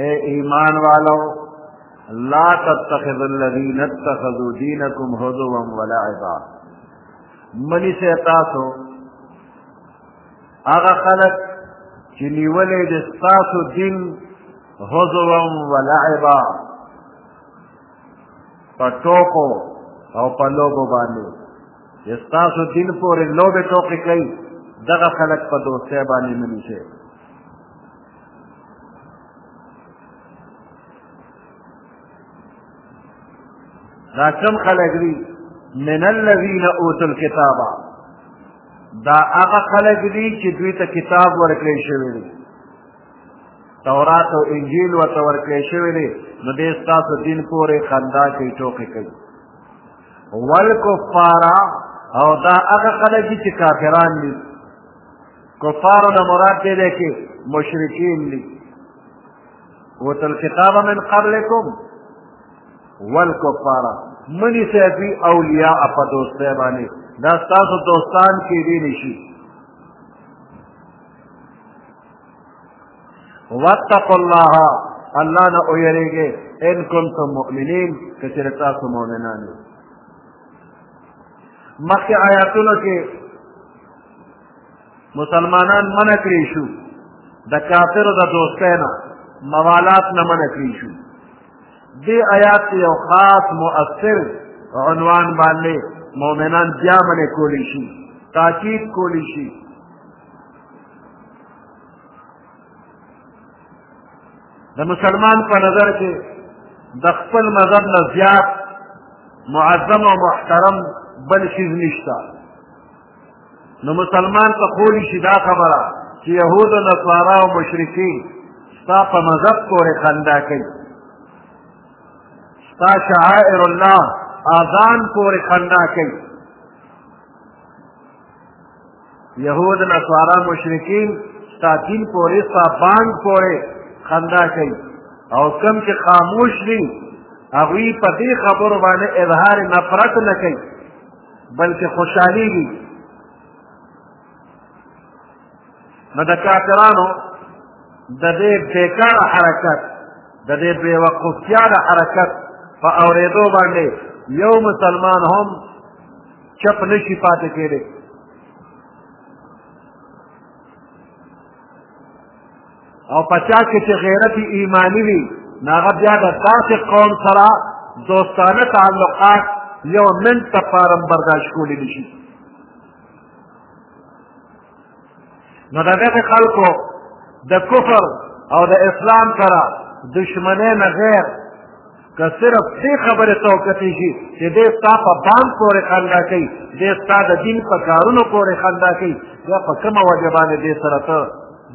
اے ایمان والو لا تتخذ الذین اتخذوا دینکم هزوا ولعبا منی سے تاسو هغه خلق چې نیولې د تاسو دین هزوا ولعبا په ټوکو او په لوبو باندې چې تاسو دین پورې لوبې ټوکې کوي دغه خلق په دوستۍ باندې منی شي دا کم خلق دی من الذین اوتو الكتابا دا هغه خلق دی چې دوی ته کتاب ورکړی شوی دی تورات او انجیل ورته ورکړی شوی دی نو دې ستاسو دین پورې خندا کوي ټوکې کوي والکفارا او دا هغه خلک چې کافران دي کفارو نه مراد دی دی چې مشرکین دي اوتو الکتاب من قبلکم والکفار منی سیفی اولیاء په دوستۍ باندې دا ستاسو دوستان کېدی نه شي واتقوا الله الله نه ویریږي ان کنتم مؤمنین که چېرې تاسو مؤمنان یئ مخکې آیاتونو کې مسلمانان منع کړی شو د کافرو د دوستۍ نه موالات نه منع کړی شو دې آیات کې یو خاص مؤثر عنوان باندې مؤمنان بیا منع کولی شي تاکید کولی شي د مسلمان په نظر کې د خپل مذهب نه زیات معظم او محترم بل شیز نشته نو مسلمان ته کولی شي دا خبره چې یهود او نصارا او مشرکین ستا په مذهب پورې خندا کوي ستا شعائر الله اذان پورې خندا کوي یهود نصارا مشرکین ستا دین پورې ستا بانک پورې خندا کوي او کم چې خاموش دي هغوی په دې خبرو باندې اظهار نفرت نه کوي بلکې خوشحالېږي نو د کافرانو د دې بېکاره حرکت د دې بېوقفتیا د حرکت په اورېدو باندې یو مسلمان هم چپ نشي پاتې کېدی او په چا کې چې غیرت ایماني وي نو هغه بیا د داسې قوم سره دوستانه تعلقات یو منټ لپاره هم برداشت کولی نه شي نو د دغه خلکو د کفر او د اسلام سره دشمنۍ نه غیر که صرف دې خبرې ته وکتل شي چې دی ستا په بانک پورې خندا کوي دی ستا د دین په کارونو پورې خندا کوي یا په کومه وجه باندې دې سره ته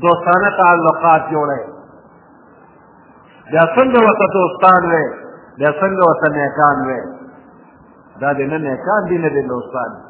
دوستانه تعلقات جوړوې بیا څنګه ورته دوستان وې بیا څنګه ورته نیکان وې دا دې نه نیکان دي نه دې دوستان دي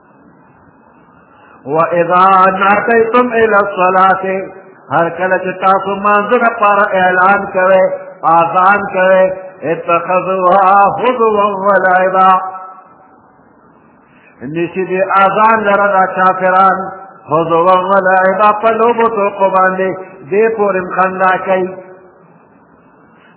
واذا ناتیتم الى الصلاه هر کله چې تاسو مانځه لپاره اعلان کوئ آزان کوئ اتخذوها هزوا ولعبا نیسی دی آزان لره دا کافران هزوا ولعبا په لوبو توقو باندې دې پورې خندا کوي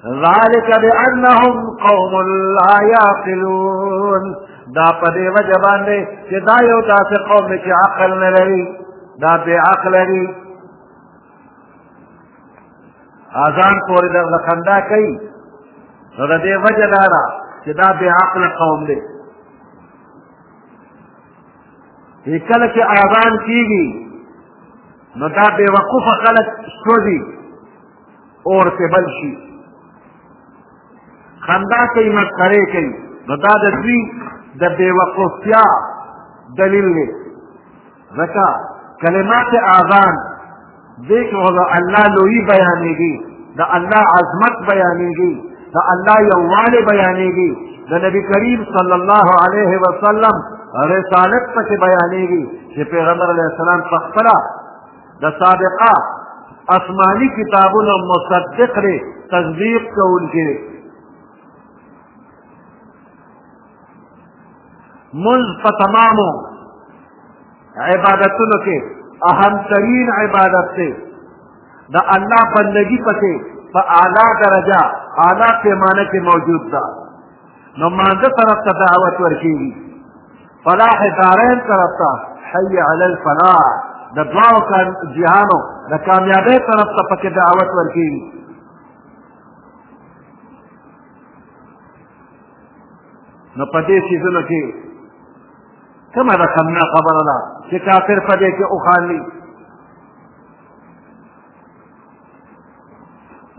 ذلك بأنهم قوم لا يعقلون دا په دې وجه باندې چې دا یو داسې قوم چې عقل نه لري دا بې عقله دي اذان پورې د خندا کوي نو د دې وجه دا ده چې دا بې عقله قوم دی کله چې اذان کیږي نو دا بې وقوفه خلک سوځي اور ته بل شي خندا کوي مسخرې کوي نو دا د دوی د بېوقوفتیا دلیل دی ځکه کلمات اذان دې کې د الله لویي بیانېږي د الله عظمت بیانېږي د الله یووالی بیانېږي د نبی کریم صلی الله علیه وسلم رسالت پکې بیانېږي چې پیغمبر علیه السلام په خپله د سابقه آسماني کتابونو مصدق لري تصدیق کوونکي دی منځ په تمامو عبادتونو کې اهمترین عبادت دی د الله بندگی پکې په اعلی درجه اعلی پیمانه کې موجود ده نو مانده طرف ته دعوت ورکېږي فلاح دارین طرف ته حی علی الفلاح د دواړو جهانو د کامیابۍ طرف ته پکې دعوت ورکېږي نو په دې څیزونو کې کومه د خندا خبره ده چې کافر په دې کې وخاندي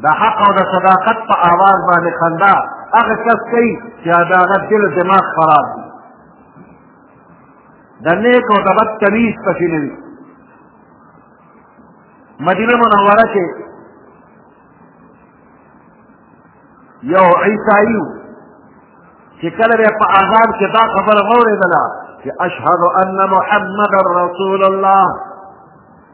د حق او د صداقت په آواز باندې خندا هغه کس کوي چې د هغه دل دماغ خراب وي د نیک او د بد تمیز پسې نه وي مدینه منوره کې یو عیسائی چې کله به په اذان کې دا خبره واورېدله چې اشهد ان محمد رسول الله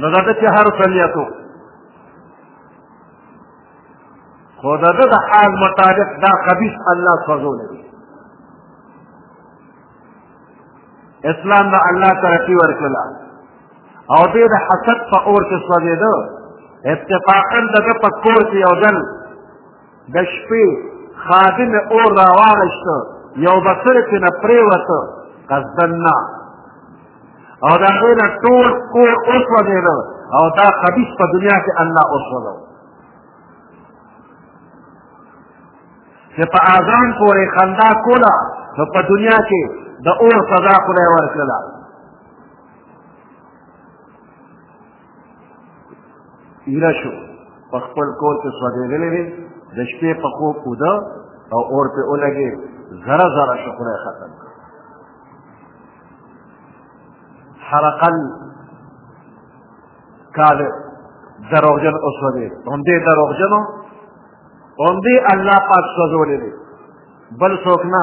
نو دا چې هر سلیتو خو دا د حال مطابق دا خبيث الله سوزول دی اسلام دا الله ترقی ورکړه او دې د حسد په اور کې سوځېده اتفاقا دغه په کور کې یو ځل د شپې خادي مې اور راواغېسته یو بڅری کې نه پرېوته قصدن نه او د هغې نه ټول کور وسوځېده او دا خبیث په دنیا کې الله وسوځو چې په اذان پورې خندا کوله نو په دنیا کې د اور سزا خدای ورکړله ایره شو په خپل کور کې سوځېدلی دی د شپې په خوب اوده او اور پې ولګې زره زره شو خدای ختم حرقل کاذب دروغجن وسوځې همدې دروغجنو همدې الله پاک سوځولی دی بل څوک نه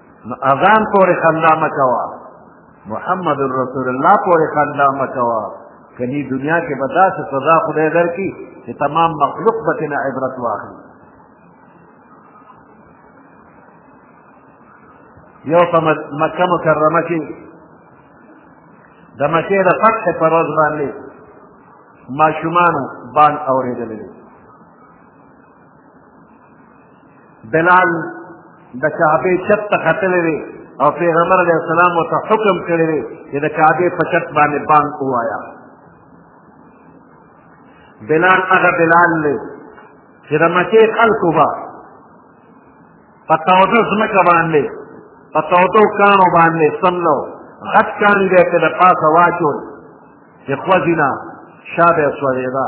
نو اذان پورې خندا مه کوه محمد رسول الله پورې خندا مه کوه کني دنیا کې به داسې سزا خدای درکړي چې تمام مخلوق به ترې عبرت واخلي یو په مکه مکرمه کې د مکې د فتح په ورځ باندې ماشومانو بان اورېدلی دی بلال د کعبې چت ته ختلی دی او پیغمبر علیه السلام ورته حکم کړی دی چې د کعبې په چت باندې بانک ووایه بلال هغه بلال دی چې د مکې خلکو به په توده ځمکه باندې په تودو کاڼو باندې سملو غټ کاڼي به یې د پاسه واچول چې خوځي نه شا به یې سوځېده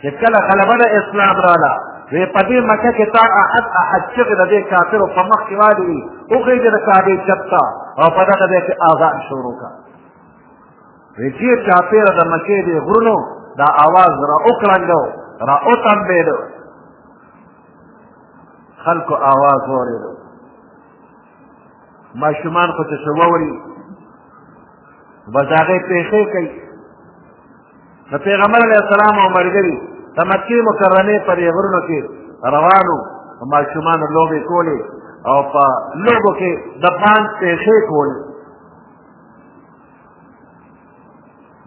چې کله غلبه د اسلام راله وی په دې مکه کې تا احد احد چغې د دې کافرو په مخ کې والي وي وخېږي د کعبې چت ته او په دغه ځای کې اذان شروع کړه وی چې چاپېره د مکې دې غرونو دا آواز را وکړنګو را وتمبېدو خلکو آواز واورېدو ماشومان خو چې څه واوري بس هغې پېښې کوي د پیغمبر علیه السلام او ملګري د مکې مکرمې پر یې غرونو کې روانو په ماشومانو لوبې کولې او په لوبو کې د باند پېښې کولې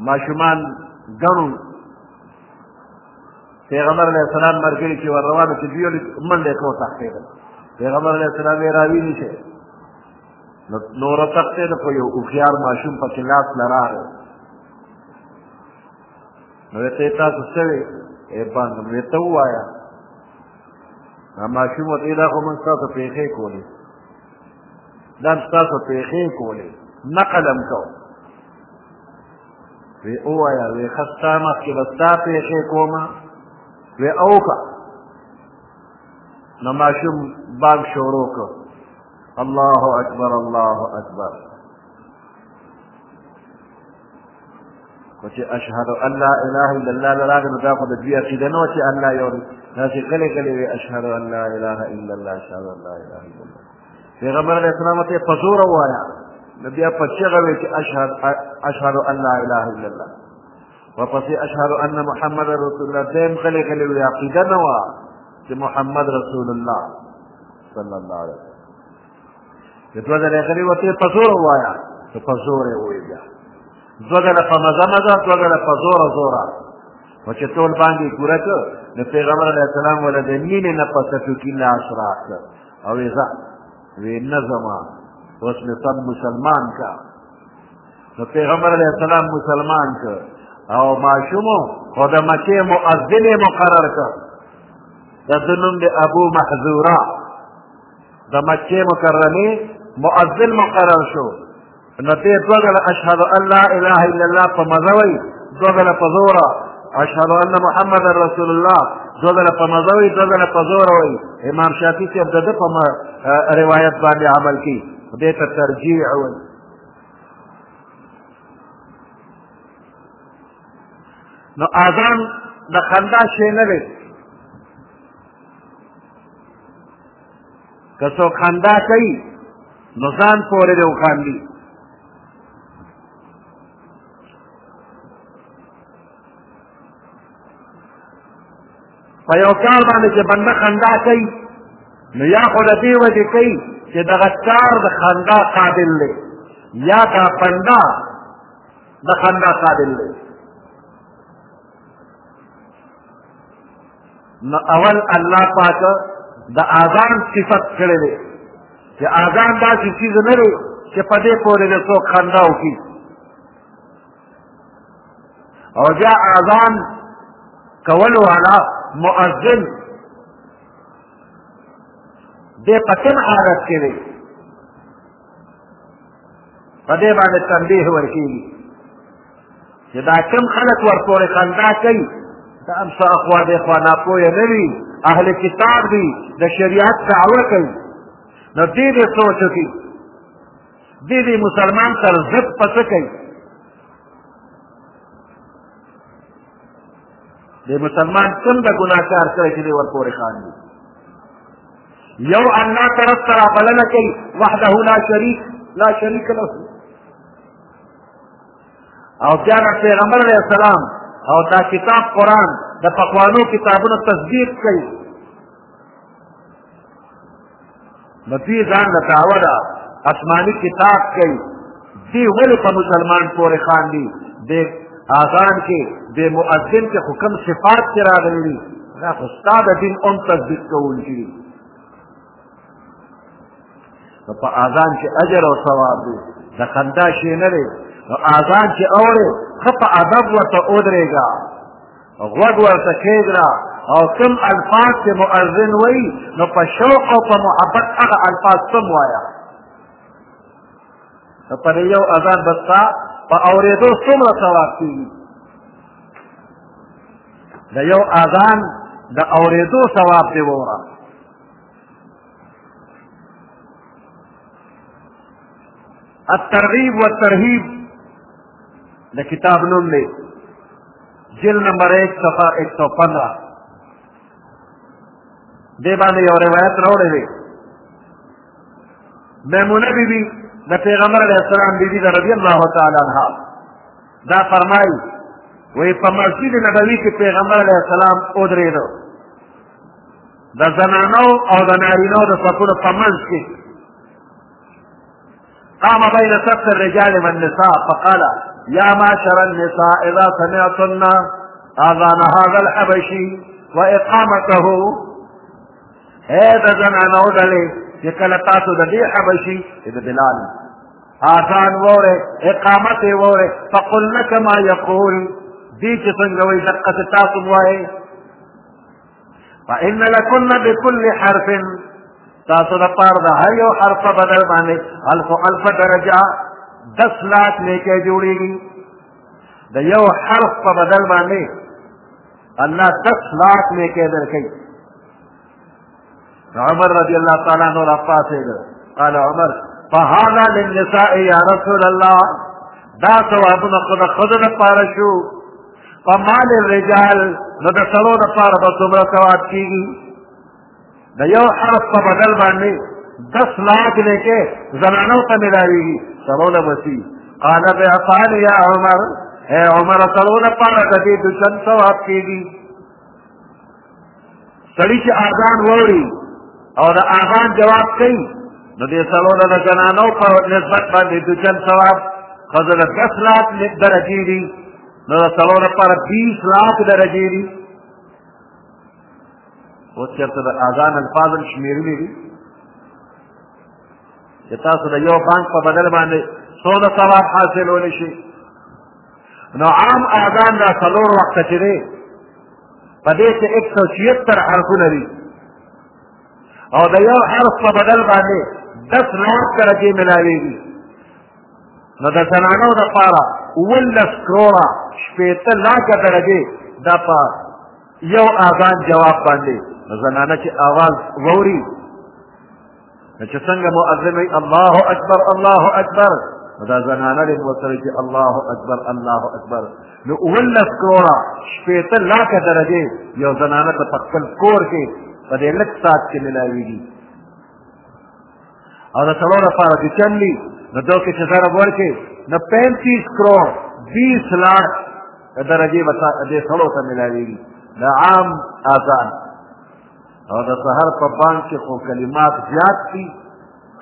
ماشومان ګڼو پیغمبر علیه السلام ملګري چې ور روانو چې دوی منډې کو تښتېدل پیغمبر علیه السلام یې راویني شي نو نوره تخته ده خو یو هوښیار ماشوم پکې لاس له راغی نو ورته یې تاسو څه وې یې بند نو ورته ووایه دا ماشوم ورته یې دا خو موږ ستاسو پېښې کولې دا ستاسو پېښې کولې نقل هم کوو وی اوایا وی خستا مخکې به ستا پېښې کوم وی اوکه نو ماشوم بانګ شروع کړ الله اکبر الله اکبر وچه اشهد ان لا اله الا الله لا راغ دا خو د دې عقیده نو چې الله یو دی دا چې کله کله وی اشهد ان لا اله الا الله اشهد ان لا اله الا الله پیغمبر علیہ السلام ته فزور وایا نبی په چغه وی چې اشهد اشهد ان لا اله الا الله وپسې اشهد ان محمد رسول الله دیم کله کله وی عقیده نو چې محمد رسول الله صلی الله علیه وسلم چې دوه ځله غلی وته په زور وایا ته په زور ویږه دوه ځله په مزه مزه دوه ځله په زور زور او چې ټول باندې پوره کړ نو پیغمبر علیه السلام ولا د مینې نه په سټو کې نه اسرا کړ او ځا وی نظم اوس مې سب مسلمان کا نو پیغمبر علیه السلام مسلمان کړ او ماشومو خو د مکې مؤذن مقرر کړ د ده نوم د ابو محذوره د مکې مکرمې مؤذن مقرر شو نو دې دوه ځله اشهد ان لا اله الا الله په مزه وایي دوه ځله په زوره اشهد ان محمد رسول الله دوه ځله په مزه وایي دوه ځله په زوره وایي امام شافعي صاحب د ده په روایت باندې عمل کوي دې ته ترجیع وایي نو اذان د خندا شی نه دی که څوک خندا کوي نو ځان پورې دی وخاندي په یو کار باندې چې بنده خندا کوي نو یا خو د دې وجې کوي چې دغه کار د خندا قابل دی یا دا بنده د خندا قابل دی نو اول الله پاک د اذان صفت کړی دی چې اذان داسې څیز نه دی چې په دې پورې د څوک خندا وکړي او بیا اذان کول والا مؤذن دې په کوم حالت کې دی په دې باندې تنبیه ورکېږي چې دا کوم خلک ورپورې خندا کوي دا هم څه اخوا دېخوا ناپوهه نه وي اهل کتاب دي د شریعت دعوه کوي نو دې دې سوچ وکړي دې دې مسلمان تر ضد په څه کوي د مسلمان کوم د ګناه کار کړی چې دې ورپورې خاندي یو الله طرف ته رابلنه کوي وحده لا شریک لا شریک له او بیا د پیغمبر علیه السلام او دا کتاب قرآن د پخوانو کتابونو تصدیق کوي نو دوی ځان له دعوه ده آسماني کتاب کوي دی ولې په مسلمان پورې خاندي د اذان کې د مؤذن کې خو کوم صفات چې راغلي دي دا خو ستا د دین هم تصدیق کوونکي دي نو په اذان کې اجر او ثواب دی د خندا شی نه دی نو اذان چې اورې ښه په ادب ورته ودرېږه غوږ ورته کښېږده او کوم الفاظ چې مؤذن وایي نو په شوق او په محبت هغه الفاظ سم وایه نو په دې یو اذان به ستا په اورېدو څومره ثواب کېږي د یو اذان د اورېدو ثواب دی ووره الترغیب والترهیب د کتاب نوم دی جل نمبر ایک صفحه ایک سو پندرہ دې باندې یو روایت راوړی دی میمونه بی بی د پیغمبر علیه السلام بی بی ده رضی الله تعالی عنها دا فرمایي وایي په مسجد نبوي کې پیغمبر علیه السلام ودرېده د زنانو او د نارینو د صفونو په منځ کې قام بين صف الرجال والنساء فقال يا معشر النساء إذا سمعتن آذان هذا الحبشي وإقامته اے د زنانو ډلې چې کله تاسو د دې حبشي چې د بلال آسان وره اقامت یې وره فقلنا کما یقول دې چې څنګه وایي دقه تاسو وایي فإن لكن بكل حرف تاسو د پاره د هر یو حرف بدل باندې الف الف درجه دس لاک نیکه جوړیږي د یو حرف په بدل باندې الله تک لاک لے کے در کئی عمر رضی اللہ تعالیٰ عنہ رفا سے در قال عمر فهذا للنساء یا رسول اللہ دا ثوابنا خدا خدا دا پارا شو فما للرجال نو دا سلو دا پارا بسمرا ثواب کیگی د یو حرف په بدل باندې دس لاک لیکې زنانو ته ملاویږي سرو له بسی قال بعفان یا عمر اے عمر سرو له پاره د دې دشن ثواب کېږي سړی چې اذان ووري او د اذان جواب کوي نو دې سرو له زنانو په نسبت باندې دشن ثواب خزر دس لاک درجې دي نو سرو له پاره بیس لاک درجې دي اوس چېرته د اذان الفاظ هم شمېرلي دي چې تاسو د یو بانک په بدل باندې څونه ثواب حاصلولی شي نو عام اذان دا څلور وخته چې دی په دې کې ایک سو چیهتر حرفونه دي او د یو حرف په بدل باندې دس لاک درجې ملاوېږي نو د زنانو دپاره اوولس کروړه شپېته لاکه درجې دا په یو اذان جواب باندې زنانه چې اواز ووري نو چې څنګه مؤذن وي الله اکبر الله اکبر نو دا زنانه دې ورسره چې الله اکبر الله اکبر نو اوولس کروړه شپېته لاکه درجې یو زنانه ته په خپل کور کې په دې لږ ساعت کې ملاویږي او د سړو لپاره چې چلی نو دو کې چې ضرب ورکړي نو پینتیس کروڑ بیس لاک درجې به دې سړو ته ملاوېږي د عام اذان او د سهار په بانک کې خو کلمات زیات دي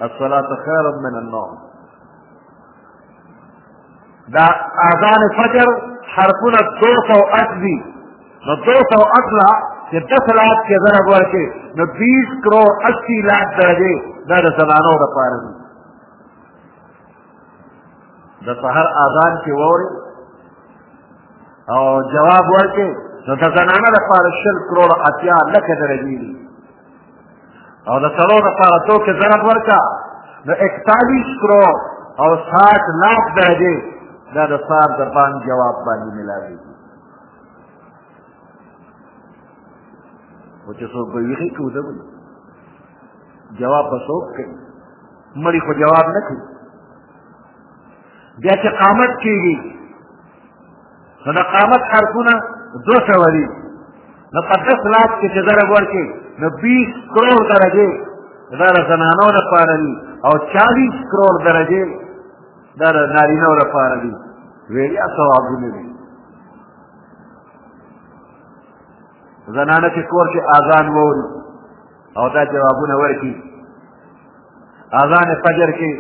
الصلاة خیر من النوم دا اذان فجر حرفونه دو سو اټ دي نو دو سو اټ لا چې دس لاک کې ضرب ورکړي نو بیس کروڑ اسی لاک درجې دا د زنانو لپاره دي د سهار اذان کې ووري او جواب ورکړي نو د زنانو لپاره شل کروڑ اتیا لکه درجې دي او د سړو لپاره توکې ضرب ورکړه نو اکتالیس کرو او ساټ لاک درجې دا د سار د بانک جواب باندې ملاوېږي خو چې څوک به ویښې کړي وده ولي جواب به څوک کوي مړي خو جواب نه کوي بیا چې قامت کېږي نو د قامت حرفونه دو سوه دي نو په دس لاس کې چې ضرب ورکړي نو بیس کرور درجې دا د زنانو لپاره دي او چالیس کرور درجې دا د نارینو لپاره دي ویړیا ثوابونه دي زنانه چې کور کې اذان ووري او دا جوابونه ورکړي اذان فجر کې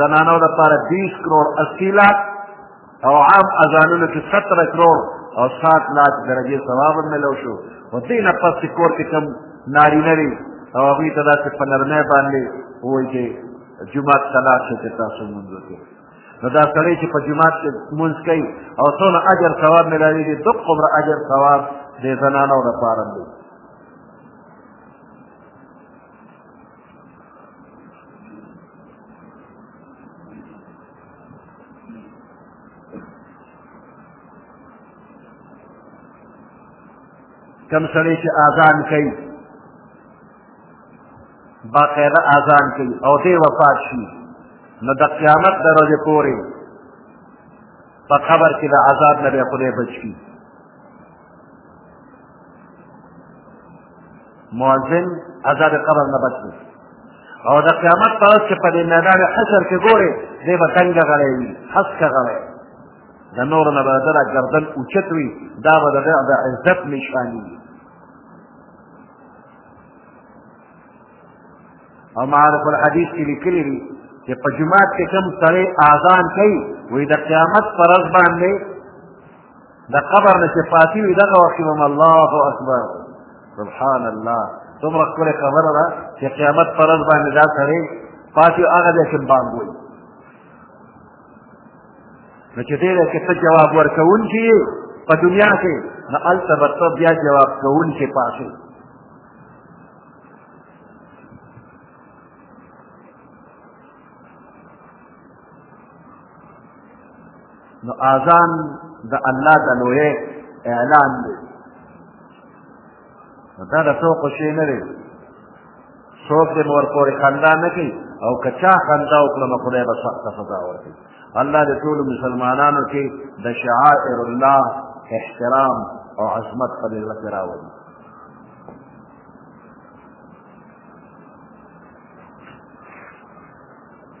زنانو لپاره بیس کروڑ اسی لاکھ او عام اذانونو کې ستره کروڑ او سات لاکھ درجې ثواب هم ملو شو خو دې نه پس چې کور کې کوم نارینه وي او هغوی ته داسې په نرمۍ باندې ووایي چې جومات ته لاړ شئ چې تاسو لمونځ وکړئ نو دا سړی چې په جومات کې لمونځ کوي او څونه اجر ثواب ملاوېږي دقومره اجر ثواب د زنانو لپاره دی کم سړی چې اذان کوي باقاعده اذان کوي او دی وفات شي نو د قیامت د ورځې پورې په قبر کې د عذاب نه به خدای بچ کړي مؤذن عذاب قبر نه بچي او د قیامت په ورځ چې په دې میدان حشر کې ګورې دی به دنګه غلی وي هسکه غلی د نورو نه به د ده ګردن اوچت وي دا به د ده د عزت نشاني وي او معارف الحدیث کې لیکلي دي چې په جماعت کې کوم سړی اذان کوي وایي د قیامت پر ورځ باندې د قبر نه چې پاتې وي دغه وخت به الله اکبر سبحان الله څومره ښکلې خبره ده چې قیامت پر ورځ باندې دا سړی پاتې هغه دی چې بانګ وایي نو چې دی دی چې ته جواب ورکوونکی یې په دنیا کې نو هلته به ته بیا جواب کوونکی پاتې نو اذان د الله د لوی اعلان دی نو دا د ټوکو شی نه دی څوک دې مور پورې خندا نه کوي او که چا خندا وکړه نو خدای به سخته سزا ورکوي الله د ټولو مسلمانانو کې د شعائر الله احترام او عظمت په دې زړه کې راولي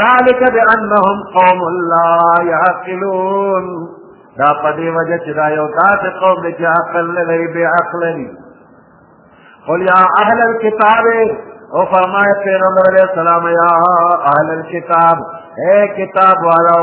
ذلك بانهم قوم لا يعقلون دا په دې وجه چې دا یو داسې قوم دی چې عقل نه لري بې عقله دي قل یا اهل الکتاب او فرمائے پیغمبر علیہ السلام یا اہل الكتاب اے کتاب والو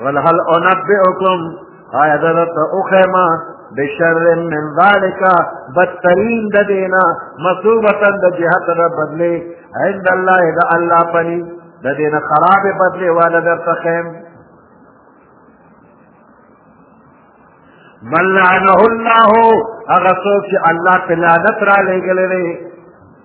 قل هل انبئکم آیا درت اخیما بشر من ذالک بدترین د دینا مصوبتا د جهت د بدلی عند الله د الله پنی د دین خراب بدلی والا در تخیم من لعنه الله هغه څوک چې الله په لعنت را لېږلی دی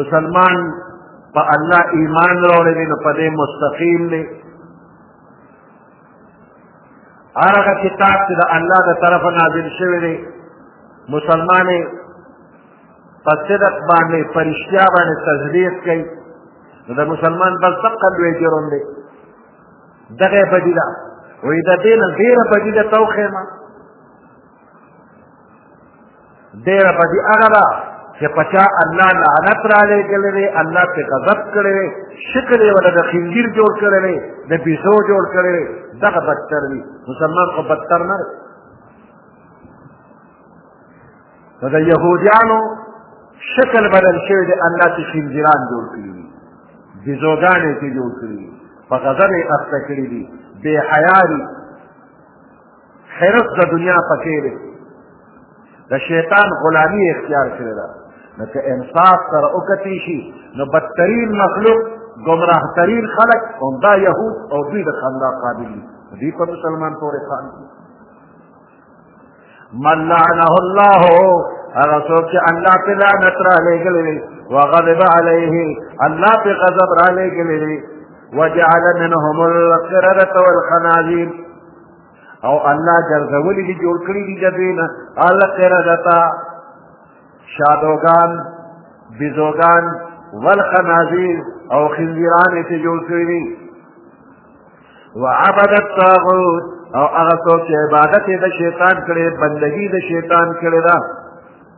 مسلمان په الله ایمان راوړی دی نو په دې مستقیم دی هغه کتاب چې د الله د طرفه نازل شوی دی مسلمان یې په صدق باندې په رښتیا باندې تصدیق کوي نو د مسلمان بل دقه لوی جرم دی دغه بدیله وایي د دې نه ډېره بدیله ته وښیم ډېره بدي هغه ده چې په چا الله لعنت رالیږلی دی الله پرې غضب کړی دی شکل یې ورته د خنځیر جوړ کړی دی د پیسو جوړ کړی دی دغه بدتر دی مسلمان خو بدتر نه دی نو د یهودیانو شکل بدل شوی دی الله چې خنځیران جوړ کړي دي بیزوګانې چې جوړ کړي دي په غضب یې اخته کړي دي بې حیا دي حرص د دنیا پکې دی د شیطان غلامی اختیار کړې ده نو که انصاف سره وکتی شي نو بدترین مخلوق گمراه ترین خلق همدا یهود او دوی د خندا قابل دي دوی په مسلمان پورې خان دي من لعنه الله هغه څوک چې الله پې لعنت را لېږلی دی وغضب علیه الله پې غضب را لېږلی دی وجعل منهم القردة والخنازير او الله ګرځولي دي جوړ کړي دي د دوی نه القردتا شادوګان بزوګان والخنازیر او خنزیران یې چې جوړ کړي دي وعبد الطاغوت او هغه څوک چې عبادت یې د شیطان کړی بندګي د شیطان کړې ده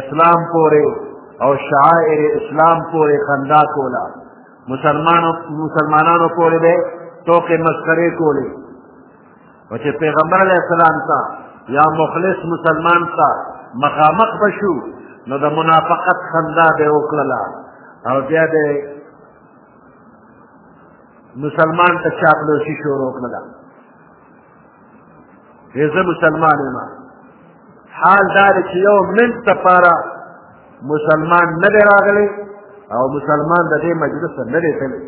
اسلام پورې او شعائر اسلام پورې خندا کوله مسلمانو مسلمانانو پورې به ټوکې مسخرې کولې او چې پیغمبر علیه السلام ته یا مخلص مسلمان ته مخامخ به شو نو د منافقت خندا به وکړله او بیا به مسلمان ته چاپلوسي شروع کړله زه مسلمان یم حال دا دی چې یو منټ لپاره مسلمان نه دی راغلی او مسلمان د دې مجلس ته نه دی تللی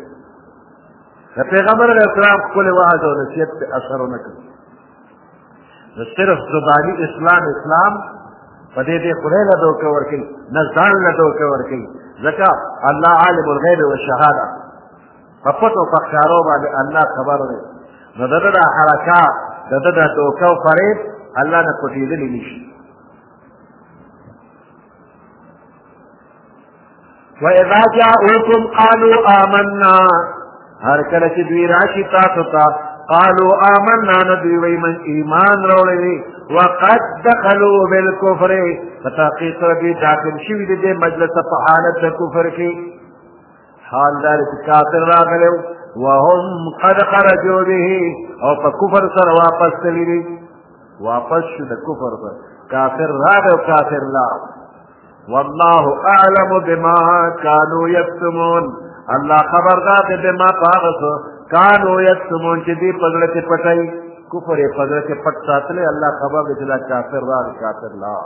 د پیغمبر علیه السلام ښکلی وعظ او نصیحت پې اثر ونه کړ نو صرف زباني اسلام اسلام په دې دې خدای له دوکه ورکوي نه ځان له دوکه ورکوي ځکه الله عالم الغیب والشهاده په پټو په ښکارو باندې الله خبر دی نو د ده دا حرکات د ده دا دوکه او فریب الله نه پټېدلی نه شي وإذا جاءوكم قالوا آمنا هر کله چې دوی راشي تاسو ته قالوا آمنا نو دوی وایي من ایمان راوړی دی وقد دخلوا بالکفر په تحقیق سره دوی داخل شوي دي دې مجلس په حالت د کفر کې حال دار چې کافر راغلی وهم قد خرجوا به او په کفر سره واپس تللی دي واپس شو د کفر سره کافر راغی او کافر لاړ والله اعلم بما كانوا يكتمون الله خبردار دی بما پاغس كانوا يكتمون چې دې پګړه کې پټای کفر یې پګړه کې پټ ساتلې الله خبر دی چې کافر راغی کافر لاړ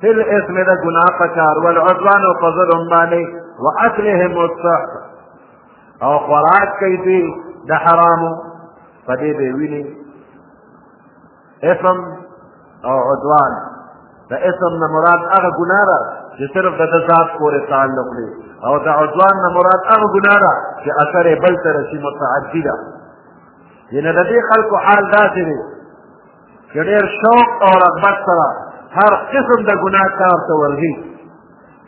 فل اسم د ګناه په کار والعدوان او په ظلم باندې واکلهم السحت او خوراک کوي دوی د حرامو په دې به ویني اسم او عدوان د اسم نه مراد هغه ګناه ده چې صرف د ذات پورې تعلق لري او د عدوان نه مراد هغه ګناه ده چې اثر یې بل ته رسي متعدي ده یعنې د دې خلکو حال داسې دی چې ډېر شوق او رغبت سره هر قسم د ګناه کار ته ورځي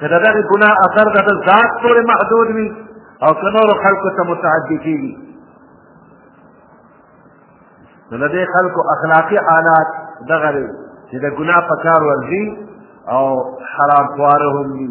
که د دغې ګناه اثر د ده ذات پورې محدود وي او که نورو خلکو ته متعدي کېږي نو د دې خلکو اخلاقي حالات دغه دی چې د ګناه په کار ورځي او حرام خواره هم دي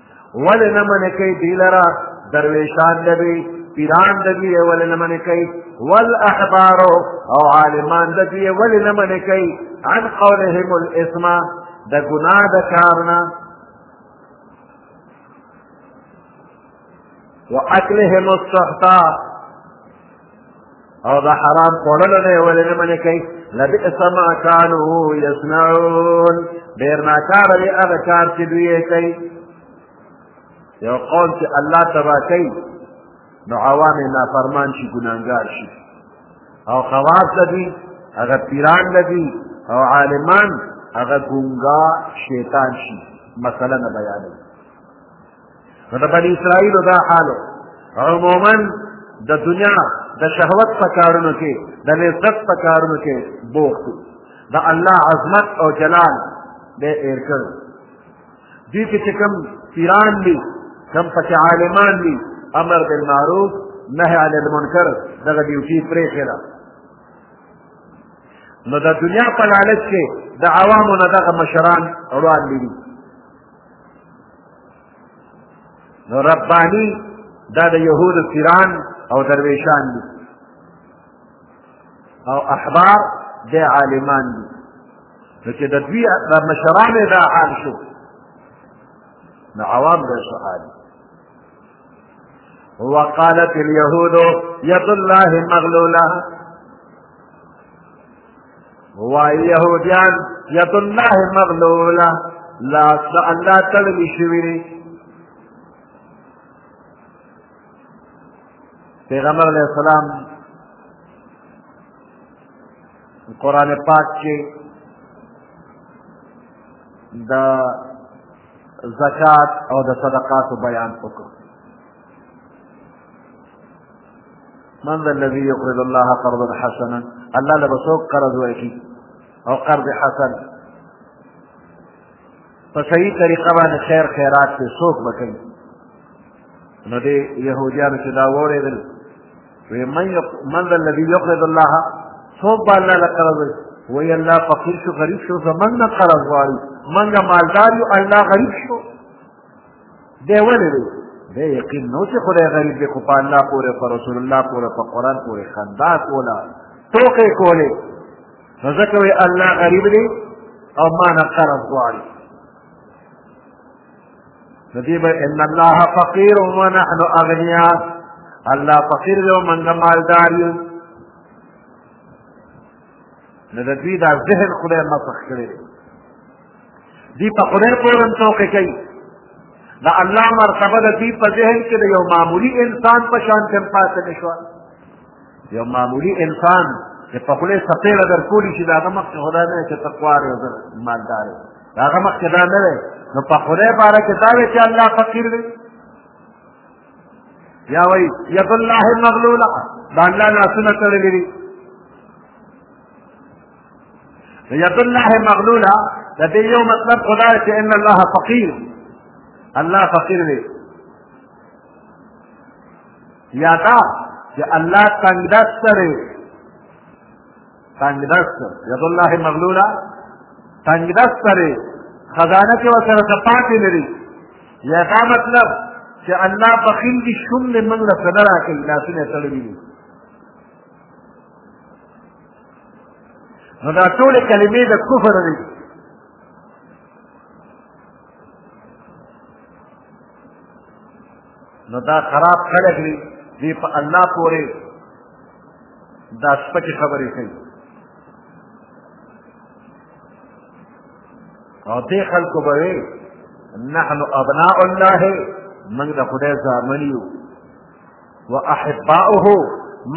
ولې نه منې کوي دوی لره درویشان د دوی پیران د دوی یې ولې نه منې کوي والاحبارو او عالمان د دوی یې ولې نه منې کوي عن قولهم الاسم د ګناه د کار نه واکلهم السحتا او دا حرام خوړل دی ولې نه منې کوي لبئس ما كانوا يصنعون ډېر ناکاره دی هغه کار چې دوی یې کوي یو قوم چې الله تبا کوي نو عوام یې نافرمان شي ګناهګار شي او خواص لدی هغه پیران لدی او عالمان هغه ګونګا شیطان شي مسله نه بیانوي نو د بني اسرائیلو دا حال عموما د دنیا د شهوت په کارونو کې د لذت په کارونو کې بوخت د الله عظمت او جلال به ایر کړو دې کې چې کوم پیران دي کوم پکې عالمان دي امر بالمعروف نهی عن المنکر دغه ډیوټي پرې کړه نو د دنیا په لالچ کې د عوامو نه دغه مشران روان دي نو ربانی دا د یهودو پیران او درویشان دي او احبار د عالمان دي نو چې د دوی د مشرانو دا حال شو نو عوام دا شو حال وقالت اليهود يد الله مغلوله وای يهوديان يد الله مغلوله لا الله تړلې شوې دي پیغمبر علیه السلام قرآن پاک کې د زکات او د صدقاتو بیان وکړ من ذا الذي يقرض الله قرضا حسنا الله له بسوق قرض ورکی او قرض حسن په صحیح طریقه باندې خیر خیرات ته څوک بکوي نو دې يهوديانو چې دا وورېدل وی من یق... من ذا الذي يقرض الله څوک به الله له قرض وی الله فقیر شو غریب شو زمونږ نه قرض غواړي مونږ مالدار یو الله غریب شو دی ولې دی دی یقین نو چې خدای غریب دی خو په الله پورې په رسول الله پورې په قرآن پورې خندا کوله ټوکې کولې نو ځکه وایي الله غریب دی او ما نه قرض غواړي نو دی به ان الله فقیر ونحن اغنیا الله فقیر دی او موږ مالدار یو نو د دوی دا ذهن خدای مسخ کړی دی دی په خدای پورن ټوکې کوي د الله مرتبه د دوی په ذهن کې د یو معمولي انسان په شان کې هم پاتې نه شوه یو معمولي انسان چې په خولې څپېړه در کولی شي د هغه مخکې خدا نه چې تقوار یو مالدار د هغه مخکې دا نه دی نو په خدای باره کې دا وی چې الله فقیر دی یا وایي ید الله مغلوله د الله لاسونه تړلي دي يد الله مغلوله لدي يوم مطلب خدايتي ان الله فقير الله فقير لي يا دا يا الله تنگدستر تنگدست يد الله مغلوله تنگدستر خزانه کې وسره سپاتې لري یا دا مطلب چې الله بخیل دي شوم نه موږ له سره راکړي لاسونه تړلي نو دا ټولې کلمې د کفر دي نو دا خراب خلک دي دی په الله پورې دا سپکې خبرې کوي او دې خلکو به وي نحن ابناء الله موږ د خدای زامن یو و احباؤه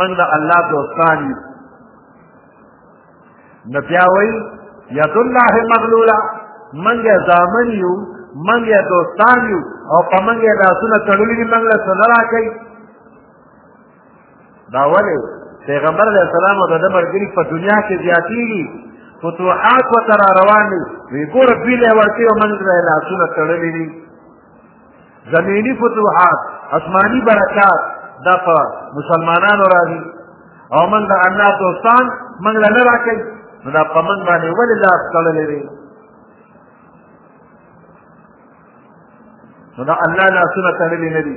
من د الله دوستان یو نو بیا وایي ید الله مغلوله موږ یې زامن یو موږ یې دوستان یو او په موږ یې لاسونه تړلي دي موږ له څه نه راکوي دا ولې پیغمبر علیه السلام او د ده ملګري په دنیا کې زیاتېږي فتوحات ورته را روان دي وایي ګوره دوی له یې ورکوي او موږ له یې لاسونه تړلي دي زمینی فتوحات اسماني برکات دا په مسلمانانو راځي او موږ د الله دوستان موږ له نه راکوي نو دا په موږ باندې ولې لاس تړلی دی نو دا الله لاسونه تړلي نه دي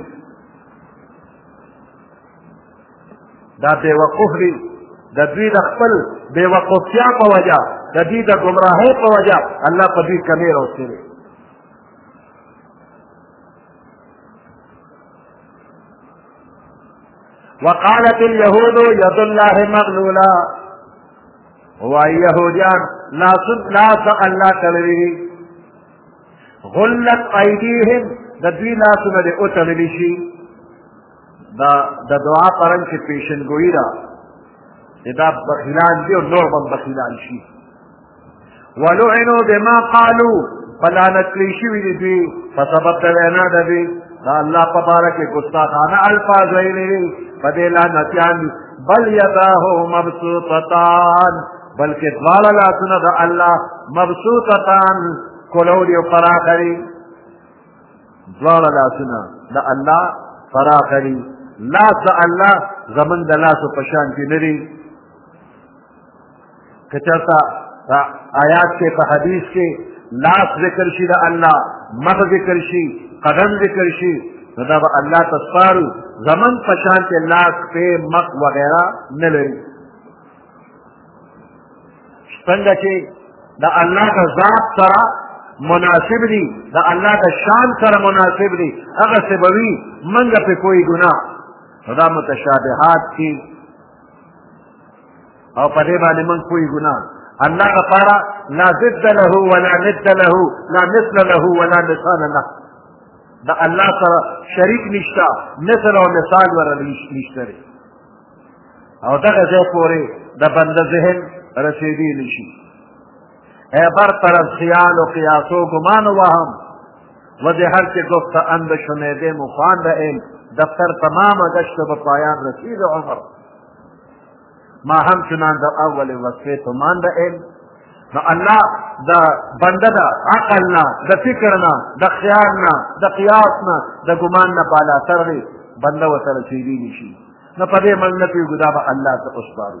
دا بېوقوف دي د دوی د خپل بېوقوفتیا په وجه د دوی د ګمراهۍ په وجه الله په دوی کمې راوستلی وقالت اليهود يد الله مغلولا وای يهوديان لا سن لا الله تلوي غلت ايديهم د دوی لاسونه دې وتړل شي دا د دعا پرنګ کې پیشنګوئی ده دا بخیلان دي او نور هم بخیلان شي ولعنو بما قالو فلانت کړی شوي دي دوی په سبب د وینا د دوی دا الله په باره کې ګستاخانه الفاظ ویلي دي په دې لعنتیان دي بل یداه مبسوطتان بلکې دواړه لاسونه د الله مبسوطتان کولو دي او فراخه دي دواړه لاسونه د الله فراخه دي لاس د الله زمونږ د لاسو په شان کې نه دي که چېرته په آیات کې په حدیث کې لاس ذکر شي د الله مخ ذکر شي قدم ذکر شي نو دا به الله ته سپارو زمن په شان کې لاس پې مخ وغیره نه لري څنګه چې د الله د ذات سره مناسب دي د الله د شان سره مناسب دي هغه سبوي منګه په کوئی ګناه دا متشابهات دي او په دې باندې موږ کوی ګناه الله لپاره لا ضد له ولا ند له لا مثل له ولا مثال له د الله سره شریک نشته مثل او مثال ورته نشته او دغه ځای پورې د بنده ذهن رسېدی نشي اے بر طرف خیال و قیاس و گمان و وہم و دے ہر کے گفت اند شنے دے مخان رہے دفتر تمام گشت و پایان رسید عمر ما ہم چنان در اول وصفے تو مان رہے نو الله د بنده د عقل نه د فکر نه د خیال نه د قیاس نه د ګمان نه بالا تر دی بنده وسره چیرې نشي نو په دې مل نه پیږو دا به الله ته وسپارو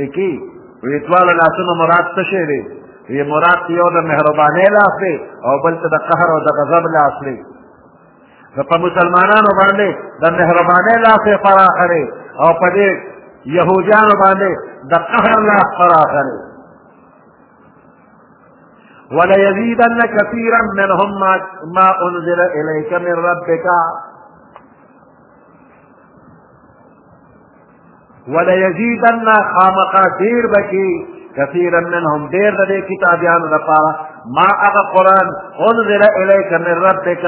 لیکي وی دواړه لاسونه مراد څه شی دی وی مراد یو د مهربانۍ لاس دی او بل ته د قهر او د غضب لاس دی نو په مسلمانانو باندې د مهربانۍ لاس یې پراخه دی او په دې یهودیانو باندې د قهر لاس پراخه دی وليزيدن كثيرا منهم ما, ما أنزل إليك من ربك وليزيدن خامخا ډېر به کې كثيرا منهم دير لدي كتابيان لپاره ما اغا قرآن انزل اليك من ربك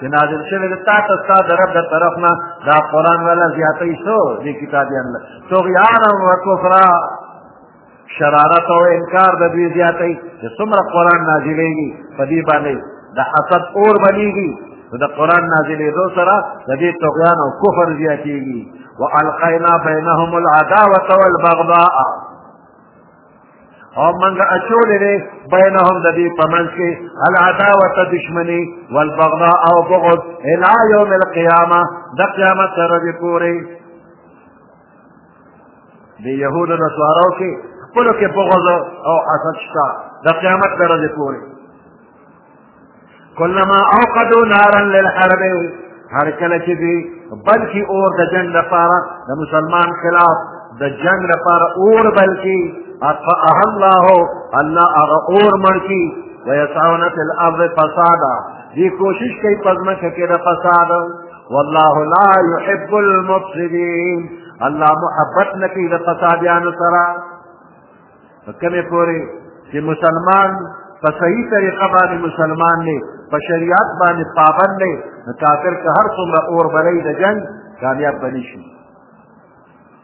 چې نازل شوی د تا ته ستا د رب د طرف نه دا قرآن ولا زیاتی شو دې کتابیان له طغیانا و کفرا شرارت او انکار د دوی زیاتوي چې څومره قرآن نازلېږي په دې باندې د حسد اور بلیږي نو د قرآن نازلېدو سره د دې طغیان او کفر زیاتېږي والقینا بینهم العداوة والبغضاء او منګه اچولې دې بینهم د دې په منځ کې العداوة دشمني والبغضاء او بغض الى یوم القیامه د قیامت تر دې پورې د یهودو نصاراو کې خپلو کې بغض او حسد شته د قیامت د ورځې پورې کلما اوقدو نارا للحرب هر کله چې دوی بلکې اور د جنګ لپاره د مسلمان خلاف د جنګ لپاره اور بلکې اطفأها الله الله هغه اور مړ کړي ویسعون فی الارض فسادا دی کوشش کوي په ځمکه کې د فساد والله لا يحب المفسدين الله محبت نکي د فسادیانو سره کمه پوری چې مسلمان په صحیح طریقه باندې مسلمان نه په شریعت باندې پابند نه کافر که هر څومره اور بلې د جنگ کامیاب بنشي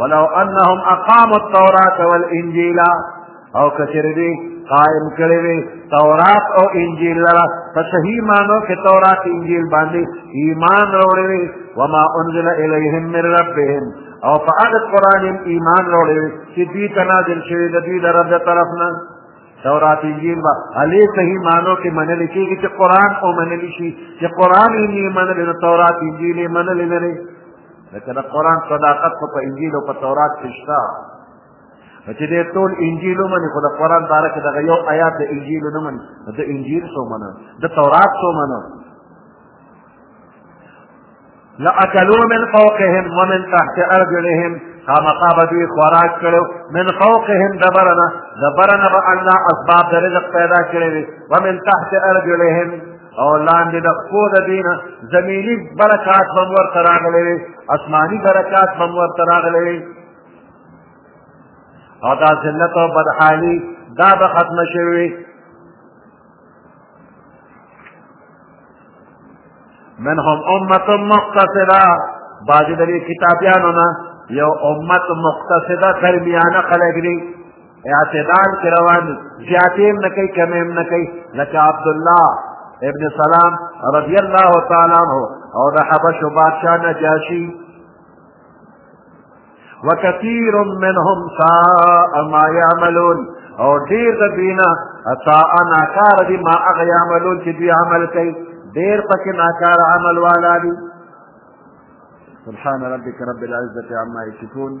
ولو انهم اقاموا التوراة والانجيل او کچره دی قائم کړی وی تورات او انجیل لرا په صحیح معنو کې تورات انجیل باندې ایمان راوړی وی وما انزل الیهم من ربهم او په هغه قران ایمان راوړی وی چې دوی ته نازل شوی د دوی د رب د طرف نه تورات انجیل با علی صحیح معنو کې منل کېږي چې قران او منل شي چې قران یې منل نو تورات انجیل یې منل لري لکه د قرآن صداقت خو په انجیل او په تورات کې شته نو چې دې ټول انجیل ومني خو د قرآن باره کې دغه یو آیات د انجیل نه مني نو د انجیل څو منه د تورات څو منه لأکلوا من فوقهم ومن تحت أرجلهم خامخا به دوی خوراک کړو من فوقهم د برنه د برنه به الله اسباب د رزق پیدا کړی وي ومن تحت أرجلهم او لاندې د پښو د دوی نه زمیني برکات به هم ورته راغلی وي اسماني برکات به هم ورته راغلی وي او دا ذلت او بدحالي دا به ختمه شوې وي منهم امة مقتصدة بعضې د دې کتابیانو نه یو امت مقتصده درمیانه خلک دي اعتدال کې روان زیاتې هم نه کوي کمې هم نه کوي لکه عبدالله ابن سلام رضی الله تعالی عنه او د حبشو بادشاه نجاشي وکثیر منهم ساء ما یعملون او ډیر د دینه ساء ناکار دي ما هغه یعملون چې دوی عمل کوي ډیر پکې ناکار عمل والا دي سبحان ربك رب العزة عما يصفون